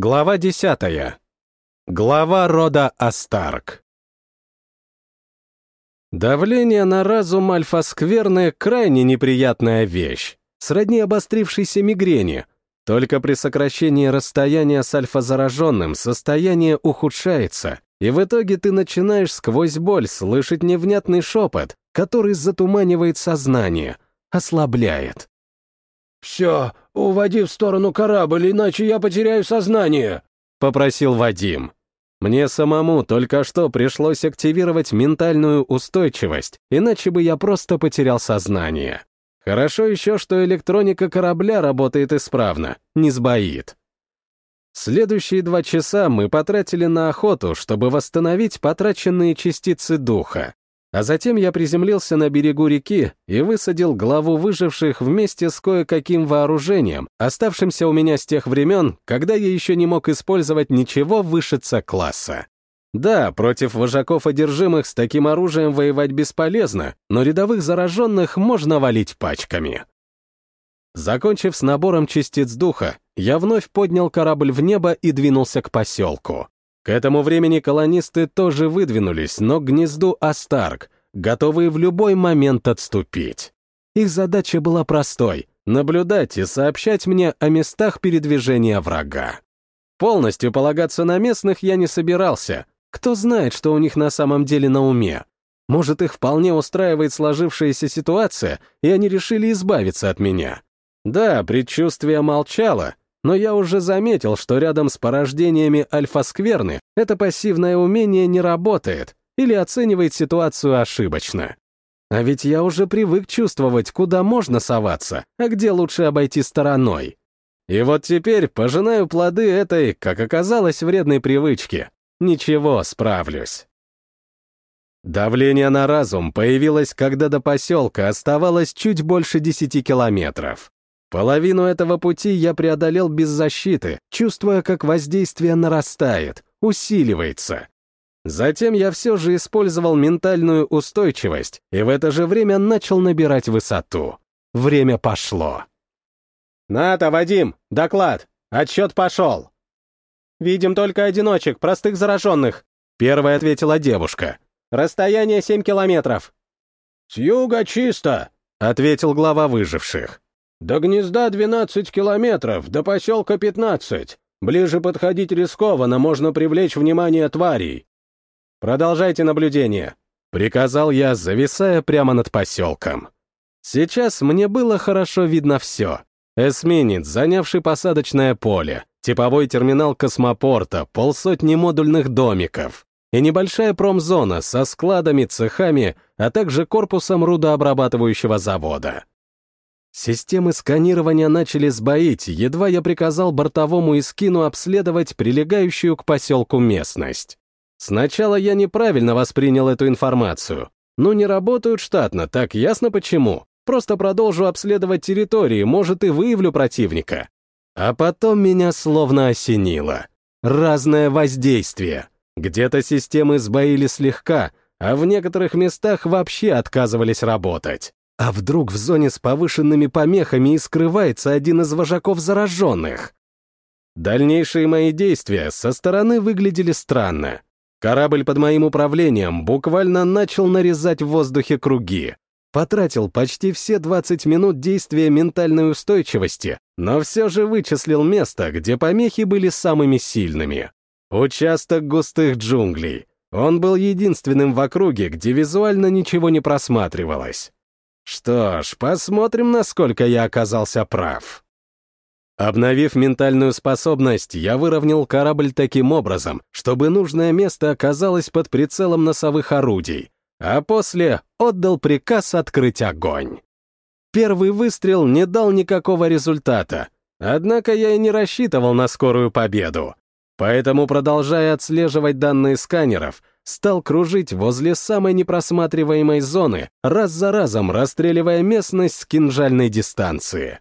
Глава десятая. Глава рода Астарк. Давление на разум альфа-скверны — крайне неприятная вещь, сродни обострившейся мигрени. Только при сокращении расстояния с альфа-зараженным состояние ухудшается, и в итоге ты начинаешь сквозь боль слышать невнятный шепот, который затуманивает сознание, ослабляет. «Все, уводи в сторону корабль, иначе я потеряю сознание», — попросил Вадим. Мне самому только что пришлось активировать ментальную устойчивость, иначе бы я просто потерял сознание. Хорошо еще, что электроника корабля работает исправно, не сбоит. Следующие два часа мы потратили на охоту, чтобы восстановить потраченные частицы духа. А затем я приземлился на берегу реки и высадил главу выживших вместе с кое-каким вооружением, оставшимся у меня с тех времен, когда я еще не мог использовать ничего выше класса. Да, против вожаков одержимых с таким оружием воевать бесполезно, но рядовых зараженных можно валить пачками. Закончив с набором частиц духа, я вновь поднял корабль в небо и двинулся к поселку. К этому времени колонисты тоже выдвинулись, но к гнезду Астарк, готовые в любой момент отступить. Их задача была простой — наблюдать и сообщать мне о местах передвижения врага. Полностью полагаться на местных я не собирался. Кто знает, что у них на самом деле на уме. Может, их вполне устраивает сложившаяся ситуация, и они решили избавиться от меня. Да, предчувствие молчало, но я уже заметил, что рядом с порождениями альфа-скверны это пассивное умение не работает или оценивает ситуацию ошибочно. А ведь я уже привык чувствовать, куда можно соваться, а где лучше обойти стороной. И вот теперь пожинаю плоды этой, как оказалось, вредной привычки. Ничего, справлюсь. Давление на разум появилось, когда до поселка оставалось чуть больше десяти километров. Половину этого пути я преодолел без защиты, чувствуя, как воздействие нарастает, усиливается. Затем я все же использовал ментальную устойчивость и в это же время начал набирать высоту. Время пошло. «Ната, Вадим, доклад! Отсчет пошел!» «Видим только одиночек, простых зараженных», — первая ответила девушка. «Расстояние семь километров». «С юга чисто», — ответил глава выживших. До гнезда 12 километров, до поселка 15. Ближе подходить рискованно, можно привлечь внимание тварей. Продолжайте наблюдение, приказал я, зависая прямо над поселком. Сейчас мне было хорошо видно все. Эсминец, занявший посадочное поле, типовой терминал космопорта, полсотни модульных домиков и небольшая промзона со складами, цехами, а также корпусом рудообрабатывающего завода. Системы сканирования начали сбоить, едва я приказал бортовому Искину обследовать прилегающую к поселку местность. Сначала я неправильно воспринял эту информацию. Ну, не работают штатно, так ясно почему. Просто продолжу обследовать территории, может, и выявлю противника. А потом меня словно осенило. Разное воздействие. Где-то системы сбоили слегка, а в некоторых местах вообще отказывались работать. А вдруг в зоне с повышенными помехами и скрывается один из вожаков зараженных? Дальнейшие мои действия со стороны выглядели странно. Корабль под моим управлением буквально начал нарезать в воздухе круги. Потратил почти все 20 минут действия ментальной устойчивости, но все же вычислил место, где помехи были самыми сильными. Участок густых джунглей. Он был единственным в округе, где визуально ничего не просматривалось. Что ж, посмотрим, насколько я оказался прав. Обновив ментальную способность, я выровнял корабль таким образом, чтобы нужное место оказалось под прицелом носовых орудий, а после отдал приказ открыть огонь. Первый выстрел не дал никакого результата, однако я и не рассчитывал на скорую победу. Поэтому, продолжая отслеживать данные сканеров, стал кружить возле самой непросматриваемой зоны, раз за разом расстреливая местность с кинжальной дистанции.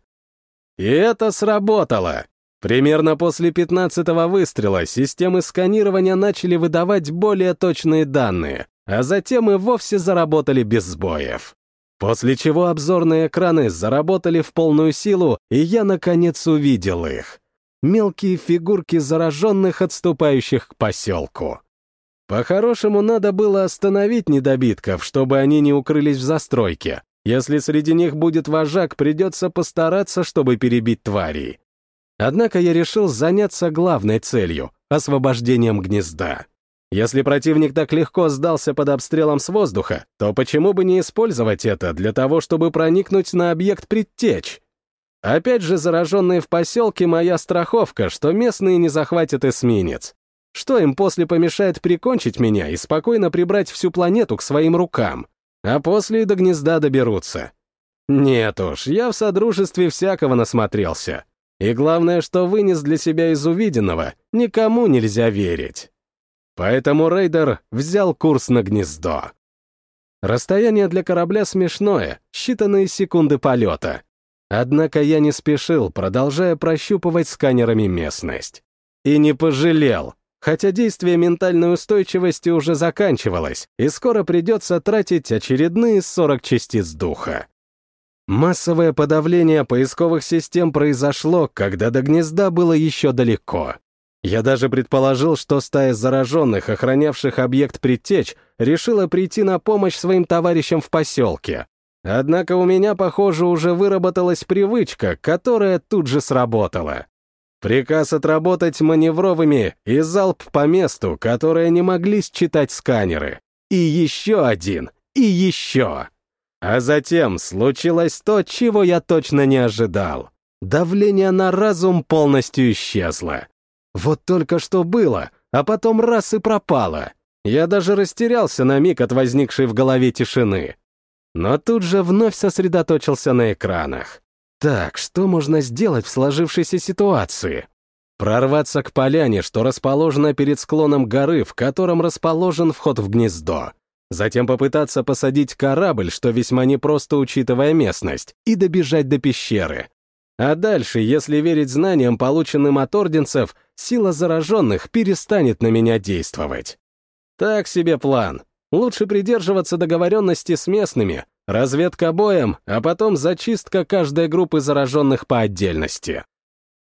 И это сработало. Примерно после 15-го выстрела системы сканирования начали выдавать более точные данные, а затем и вовсе заработали без сбоев. После чего обзорные экраны заработали в полную силу, и я, наконец, увидел их. мелкие фигурки зараженных, отступающих к поселку. По-хорошему, надо было остановить недобитков, чтобы они не укрылись в застройке. Если среди них будет вожак, придется постараться, чтобы перебить тварей. Однако я решил заняться главной целью — освобождением гнезда. Если противник так легко сдался под обстрелом с воздуха, то почему бы не использовать это для того, чтобы проникнуть на объект предтеч? Опять же, зараженные в поселке моя страховка, что местные не захватят эсминец. Что им после помешает прикончить меня и спокойно прибрать всю планету к своим рукам? А после и до гнезда доберутся. Нет уж, я в содружестве всякого насмотрелся. И главное, что вынес для себя из увиденного, никому нельзя верить. Поэтому рейдер взял курс на гнездо. Расстояние для корабля смешное, считанные секунды полета. Однако я не спешил, продолжая прощупывать сканерами местность. И не пожалел, хотя действие ментальной устойчивости уже заканчивалось, и скоро придется тратить очередные 40 частиц духа. Массовое подавление поисковых систем произошло, когда до гнезда было еще далеко. Я даже предположил, что стая зараженных, охранявших объект предтеч, решила прийти на помощь своим товарищам в поселке. Однако у меня, похоже, уже выработалась привычка, которая тут же сработала. Приказ отработать маневровыми и залп по месту, которые не могли считать сканеры. И еще один, и еще. А затем случилось то, чего я точно не ожидал. Давление на разум полностью исчезло. Вот только что было, а потом раз и пропало. Я даже растерялся на миг от возникшей в голове тишины. Но тут же вновь сосредоточился на экранах. Так, что можно сделать в сложившейся ситуации? Прорваться к поляне, что расположена перед склоном горы, в котором расположен вход в гнездо. Затем попытаться посадить корабль, что весьма непросто учитывая местность, и добежать до пещеры. А дальше, если верить знаниям, полученным от орденцев, сила зараженных перестанет на меня действовать. Так себе план. Лучше придерживаться договоренности с местными, разведка боем, а потом зачистка каждой группы зараженных по отдельности.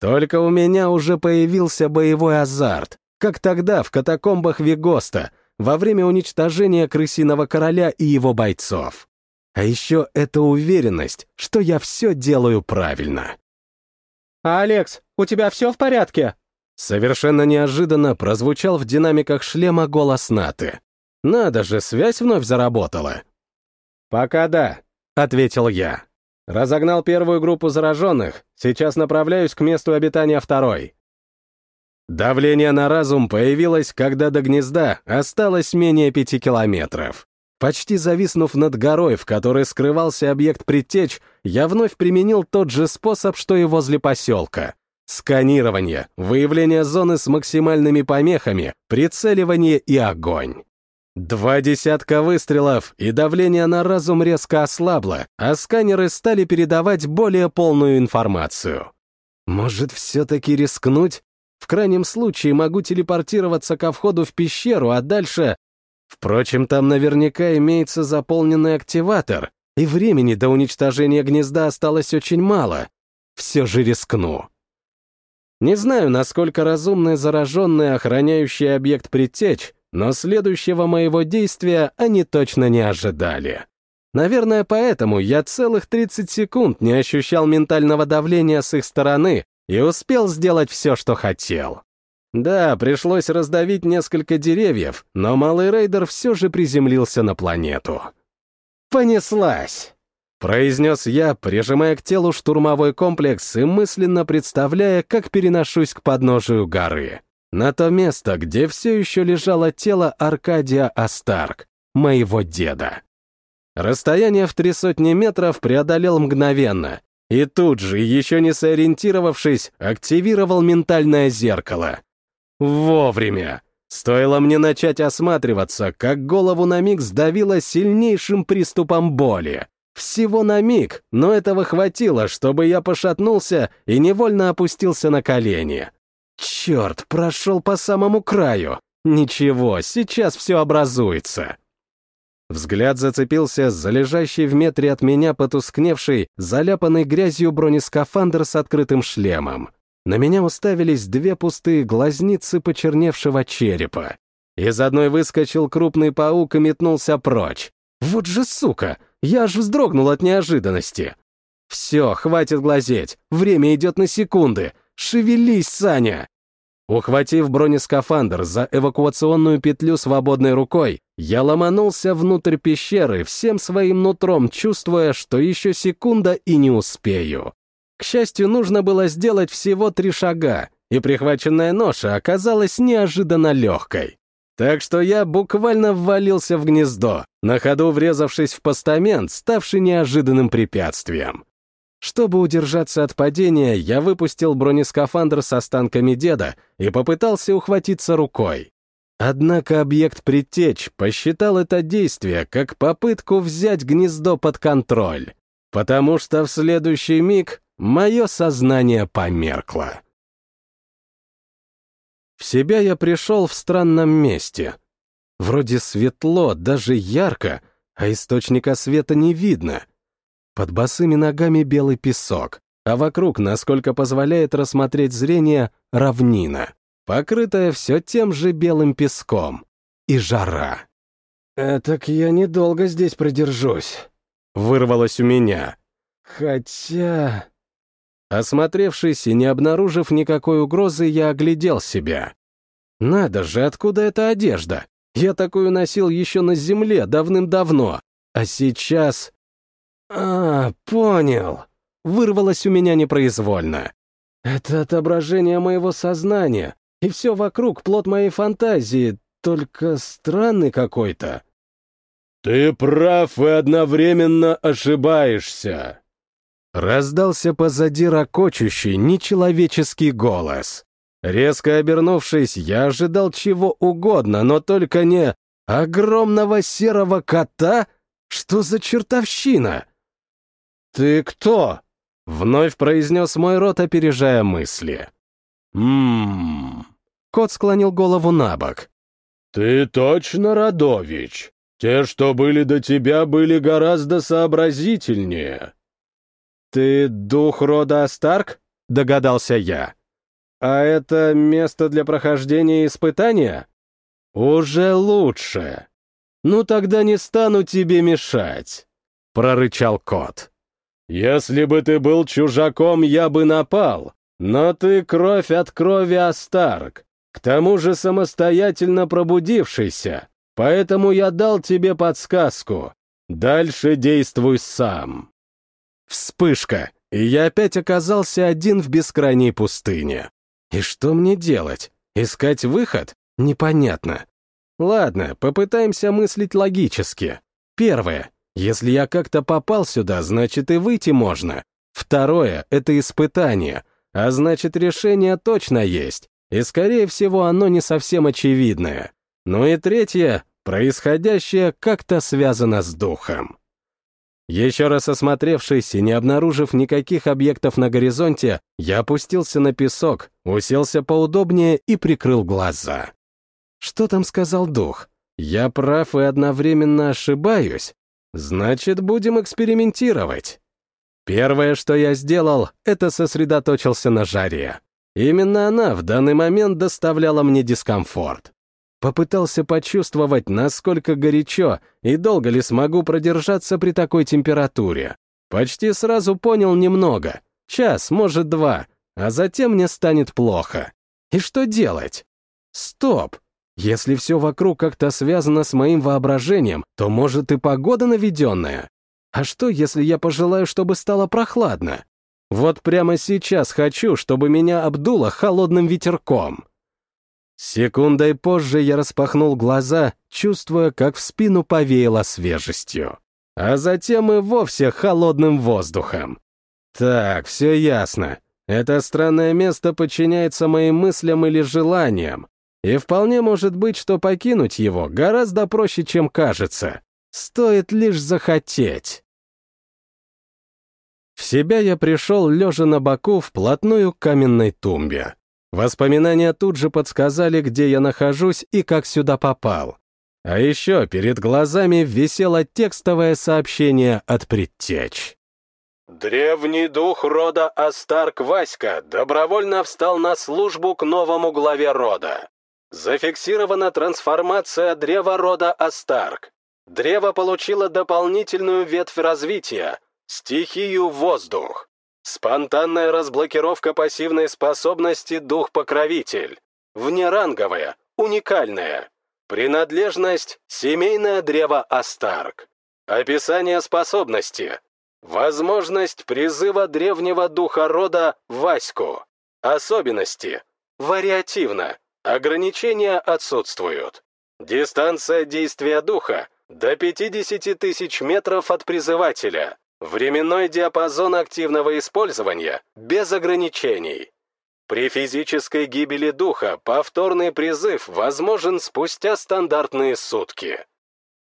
Только у меня уже появился боевой азарт, как тогда в катакомбах Вегоста — во время уничтожения крысиного короля и его бойцов. А еще эта уверенность, что я все делаю правильно. «Алекс, у тебя все в порядке?» Совершенно неожиданно прозвучал в динамиках шлема голос Наты. «Надо же, связь вновь заработала». «Пока да», — ответил я. «Разогнал первую группу зараженных, сейчас направляюсь к месту обитания второй. Давление на разум появилось, когда до гнезда осталось менее пяти километров. Почти зависнув над горой, в которой скрывался объект предтеч, я вновь применил тот же способ, что и возле поселка. Сканирование, выявление зоны с максимальными помехами, прицеливание и огонь. Два десятка выстрелов, и давление на разум резко ослабло, а сканеры стали передавать более полную информацию. Может, все-таки рискнуть? В крайнем случае могу телепортироваться ко входу в пещеру, а дальше... Впрочем, там наверняка имеется заполненный активатор, и времени до уничтожения гнезда осталось очень мало. Все же рискну. Не знаю, насколько разумны зараженные, охраняющие объект предтеч, но следующего моего действия они точно не ожидали. Наверное, поэтому я целых 30 секунд не ощущал ментального давления с их стороны, и успел сделать все, что хотел. Да, пришлось раздавить несколько деревьев, но малый рейдер все же приземлился на планету. «Понеслась!» — произнес я, прижимая к телу штурмовой комплекс и мысленно представляя, как переношусь к подножию горы. На то место, где все еще лежало тело Аркадия Астарк, моего деда. Расстояние в три сотни метров преодолел мгновенно, и тут же, еще не сориентировавшись, активировал ментальное зеркало. Вовремя. Стоило мне начать осматриваться, как голову на миг сдавило сильнейшим приступом боли. Всего на миг, но этого хватило, чтобы я пошатнулся и невольно опустился на колени. Черт, прошел по самому краю. Ничего, сейчас все образуется. Взгляд зацепился за лежащий в метре от меня потускневший, заляпанный грязью бронескафандр с открытым шлемом. на меня уставились две пустые глазницы почерневшего черепа. Из одной выскочил крупный паук и метнулся прочь. Вот же сука! Я аж вздрогнул от неожиданности. Все, хватит глазеть, время идет на секунды. Шевелись, Саня! Ухватив бронескафандр за эвакуационную петлю свободной рукой, я ломанулся внутрь пещеры, всем своим нутром чувствуя, что еще секунда и не успею. К счастью, нужно было сделать всего три шага, и прихваченная ноша оказалась неожиданно легкой. Так что я буквально ввалился в гнездо, на ходу врезавшись в постамент, ставший неожиданным препятствием. Чтобы удержаться от падения, я выпустил бронескафандр с останками деда и попытался ухватиться рукой. Однако объект предтеч посчитал это действие как попытку взять гнездо под контроль, потому что в следующий миг мое сознание померкло. В себя я пришел в странном месте. Вроде светло, даже ярко, а источника света не видно — под босыми ногами белый песок, а вокруг, насколько позволяет рассмотреть зрение, равнина, покрытая все тем же белым песком. И жара. «Этак я недолго здесь продержусь», — вырвалось у меня. «Хотя...» Осмотревшись и не обнаружив никакой угрозы, я оглядел себя. «Надо же, откуда эта одежда? Я такую носил еще на земле давным-давно, а сейчас «А, понял!» Вырвалось у меня непроизвольно. «Это отображение моего сознания, и все вокруг плод моей фантазии, только странный какой-то». «Ты прав и одновременно ошибаешься!» Раздался позади ракочущий, нечеловеческий голос. Резко обернувшись, я ожидал чего угодно, но только не огромного серого кота? Что за чертовщина? «Ты кто?» — вновь произнес мой рот, опережая мысли. «Ммм...» Кот склонил голову на бок. «Ты точно Радович? Те, что были до тебя, были гораздо сообразительнее». «Ты дух рода Астарк?» — догадался я. «А это место для прохождения испытания?» «Уже лучше. Ну тогда не стану тебе мешать», — прорычал кот. Если бы ты был чужаком, я бы напал, но ты кровь от крови Астарк, к тому же самостоятельно пробудившийся, поэтому я дал тебе подсказку. Дальше действуй сам. Вспышка, и я опять оказался один в бескрайней пустыне. И что мне делать? Искать выход? Непонятно. Ладно, попытаемся мыслить логически. Первое. Если я как-то попал сюда, значит и выйти можно. Второе — это испытание, а значит решение точно есть, и, скорее всего, оно не совсем очевидное. Ну и третье — происходящее как-то связано с духом. Еще раз осмотревшись и не обнаружив никаких объектов на горизонте, я опустился на песок, уселся поудобнее и прикрыл глаза. Что там сказал дух? Я прав и одновременно ошибаюсь? Значит, будем экспериментировать. Первое, что я сделал, это сосредоточился на жаре. Именно она в данный момент доставляла мне дискомфорт. Попытался почувствовать, насколько горячо и долго ли смогу продержаться при такой температуре. Почти сразу понял немного. Час, может, два. А затем мне станет плохо. И что делать? Стоп! Если все вокруг как-то связано с моим воображением, то, может, и погода наведенная. А что, если я пожелаю, чтобы стало прохладно? Вот прямо сейчас хочу, чтобы меня обдуло холодным ветерком. Секундой позже я распахнул глаза, чувствуя, как в спину повеяло свежестью. А затем и вовсе холодным воздухом. Так, все ясно. Это странное место подчиняется моим мыслям или желаниям, и вполне может быть, что покинуть его гораздо проще, чем кажется. Стоит лишь захотеть. В себя я пришел, лежа на боку, вплотную к каменной тумбе. Воспоминания тут же подсказали, где я нахожусь и как сюда попал. А еще перед глазами висело текстовое сообщение от предтеч. Древний дух рода Астарк Васька добровольно встал на службу к новому главе рода. Зафиксирована трансформация древа рода Астарк. Древо получило дополнительную ветвь развития — стихию воздух. Спонтанная разблокировка пассивной способности дух-покровитель. Внеранговая, уникальная. Принадлежность — семейное древо Астарк. Описание способности. Возможность призыва древнего духа рода Ваську. Особенности. Вариативно. Ограничения отсутствуют. Дистанция действия духа до 50 тысяч метров от призывателя. Временной диапазон активного использования без ограничений. При физической гибели духа повторный призыв возможен спустя стандартные сутки.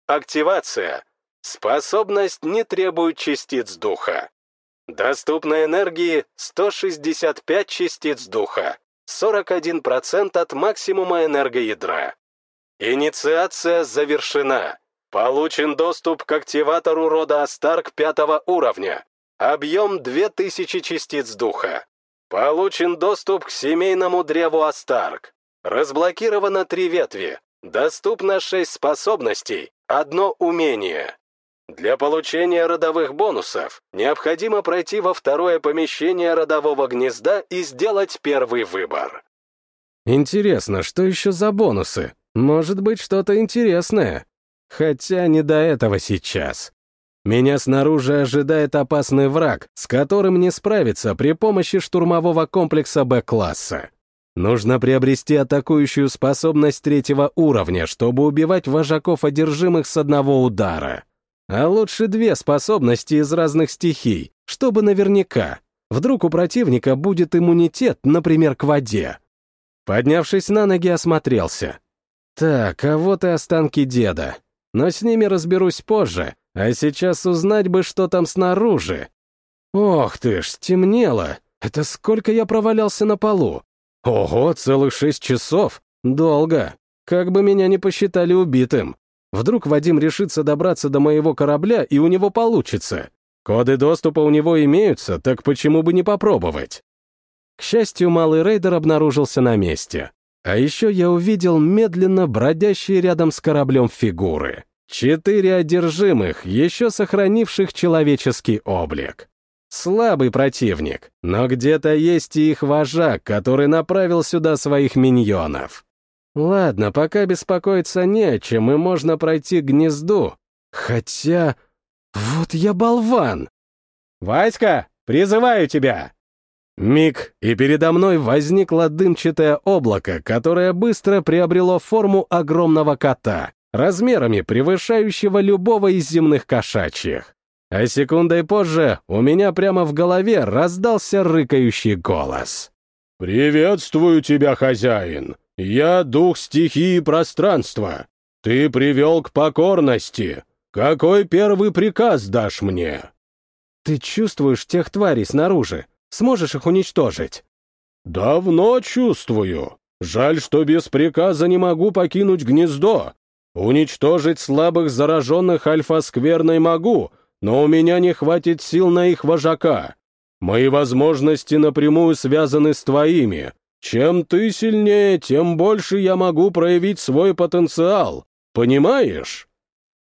Активация. Способность не требует частиц духа. Доступной энергии 165 частиц духа, 41% от максимума энергоядра. Инициация завершена. Получен доступ к активатору рода Астарк пятого уровня. Объем 2000 частиц духа. Получен доступ к семейному древу Астарк. Разблокировано три ветви. Доступно шесть способностей, одно умение. Для получения родовых бонусов необходимо пройти во второе помещение родового гнезда и сделать первый выбор. Интересно, что еще за бонусы? Может быть, что-то интересное. Хотя не до этого сейчас. Меня снаружи ожидает опасный враг, с которым не справиться при помощи штурмового комплекса Б-класса. Нужно приобрести атакующую способность третьего уровня, чтобы убивать вожаков одержимых с одного удара. А лучше две способности из разных стихий, чтобы наверняка. Вдруг у противника будет иммунитет, например, к воде. Поднявшись на ноги, осмотрелся. Так, а вот и останки деда. Но с ними разберусь позже, а сейчас узнать бы, что там снаружи. Ох ты ж, стемнело. Это сколько я провалялся на полу? Ого, целых шесть часов. Долго. Как бы меня не посчитали убитым. Вдруг Вадим решится добраться до моего корабля, и у него получится. Коды доступа у него имеются, так почему бы не попробовать? К счастью, малый рейдер обнаружился на месте. А еще я увидел медленно бродящие рядом с кораблем фигуры. Четыре одержимых, еще сохранивших человеческий облик. Слабый противник, но где-то есть и их вожак, который направил сюда своих миньонов. Ладно, пока беспокоиться не о чем, и можно пройти к гнезду. Хотя... Вот я болван! «Васька, призываю тебя!» Миг, и передо мной возникло дымчатое облако, которое быстро приобрело форму огромного кота размерами превышающего любого из земных кошачьих. А секундой позже у меня прямо в голове раздался рыкающий голос. «Приветствую тебя, хозяин! Я дух стихии и пространства. Ты привел к покорности. Какой первый приказ дашь мне?» «Ты чувствуешь тех тварей снаружи? Сможешь их уничтожить?» «Давно чувствую. Жаль, что без приказа не могу покинуть гнездо, Уничтожить слабых зараженных альфа-скверной могу, но у меня не хватит сил на их вожака. Мои возможности напрямую связаны с твоими. Чем ты сильнее, тем больше я могу проявить свой потенциал. Понимаешь?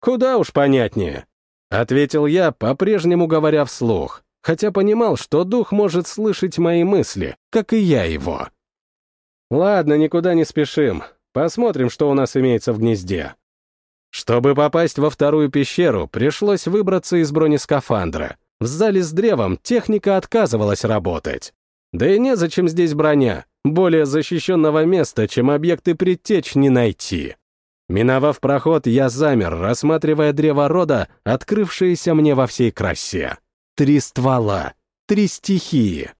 Куда уж понятнее. Ответил я, по-прежнему говоря вслух, хотя понимал, что дух может слышать мои мысли, как и я его. Ладно, никуда не спешим. Посмотрим, что у нас имеется в гнезде. Чтобы попасть во вторую пещеру, пришлось выбраться из бронескафандра. В зале с древом техника отказывалась работать. Да и незачем здесь броня. Более защищенного места, чем объекты предтеч, не найти. Миновав проход, я замер, рассматривая древо рода, открывшееся мне во всей красе. Три ствола, три стихии.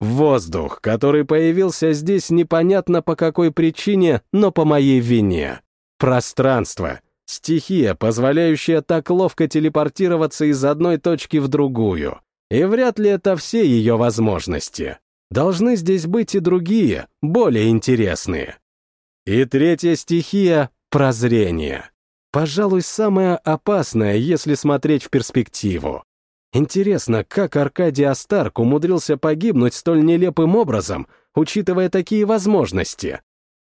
Воздух, который появился здесь непонятно по какой причине, но по моей вине. Пространство. Стихия, позволяющая так ловко телепортироваться из одной точки в другую. И вряд ли это все ее возможности. Должны здесь быть и другие, более интересные. И третья стихия — прозрение. Пожалуй, самая опасная, если смотреть в перспективу. Интересно, как Аркадий Астарк умудрился погибнуть столь нелепым образом, учитывая такие возможности?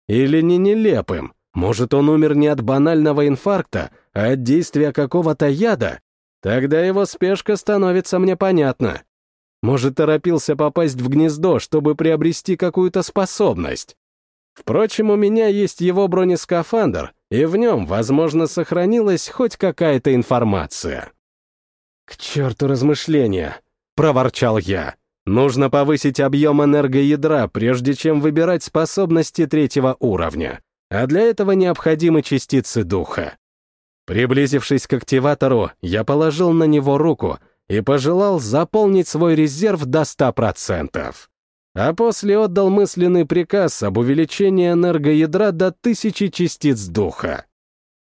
Или не нелепым? Может, он умер не от банального инфаркта, а от действия какого-то яда? Тогда его спешка становится мне понятна. Может, торопился попасть в гнездо, чтобы приобрести какую-то способность. Впрочем, у меня есть его бронескафандр, и в нем, возможно, сохранилась хоть какая-то информация. «К черту размышления!» — проворчал я. «Нужно повысить объем энергоядра, прежде чем выбирать способности третьего уровня, а для этого необходимы частицы духа». Приблизившись к активатору, я положил на него руку и пожелал заполнить свой резерв до 100%. А после отдал мысленный приказ об увеличении энергоядра до тысячи частиц духа.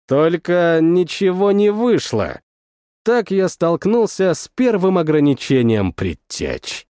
Только ничего не вышло. Так я столкнулся с первым ограничением предтеч.